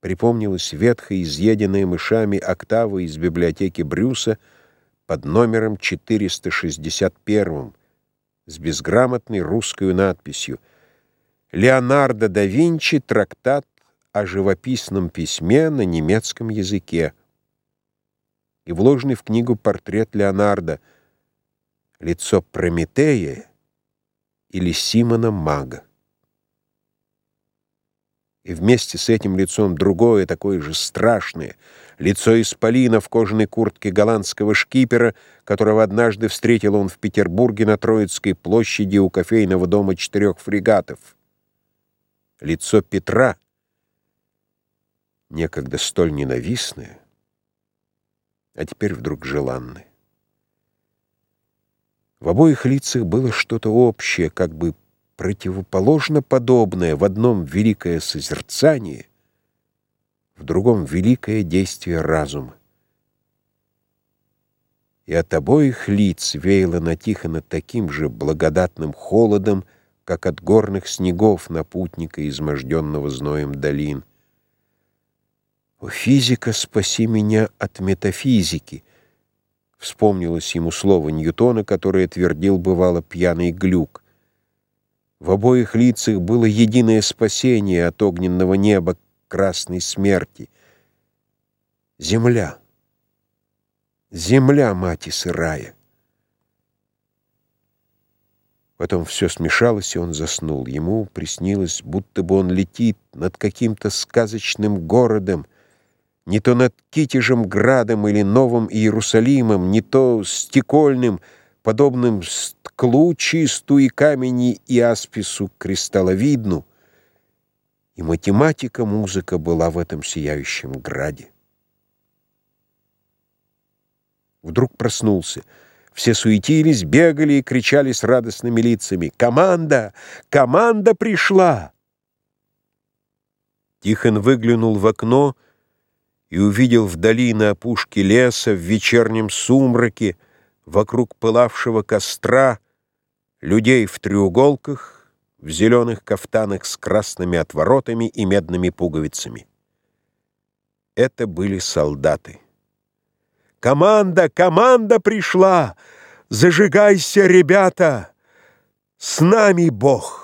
Припомнилась ветхая, изъеденная мышами октава из библиотеки Брюса под номером 461 с безграмотной русской надписью «Леонардо да Винчи. Трактат о живописном письме на немецком языке» и вложенный в книгу портрет Леонардо, лицо Прометея или Симона Мага и вместе с этим лицом другое, такое же страшное, лицо исполина в кожаной куртке голландского шкипера, которого однажды встретил он в Петербурге на Троицкой площади у кофейного дома четырех фрегатов. Лицо Петра, некогда столь ненавистное, а теперь вдруг желанное. В обоих лицах было что-то общее, как бы противоположно подобное, в одном великое созерцание, в другом великое действие разума. И от обоих лиц веяло на Тихона таким же благодатным холодом, как от горных снегов на путника, изможденного зноем долин. «О, физика, спаси меня от метафизики!» Вспомнилось ему слово Ньютона, которое твердил бывало пьяный глюк. В обоих лицах было единое спасение от огненного неба красной смерти. Земля. Земля, мать и сырая. Потом все смешалось, и он заснул. Ему приснилось, будто бы он летит над каким-то сказочным городом, не то над Китежем Градом или Новым Иерусалимом, не то стекольным, подобным склу чисту и камени и аспису кристалловидну, и математика музыка была в этом сияющем граде. Вдруг проснулся. Все суетились, бегали и кричали с радостными лицами. «Команда! Команда пришла!» Тихон выглянул в окно и увидел вдали на опушке леса в вечернем сумраке вокруг пылавшего костра людей в треуголках, в зеленых кафтанах с красными отворотами и медными пуговицами. Это были солдаты. «Команда! Команда пришла! Зажигайся, ребята! С нами Бог!»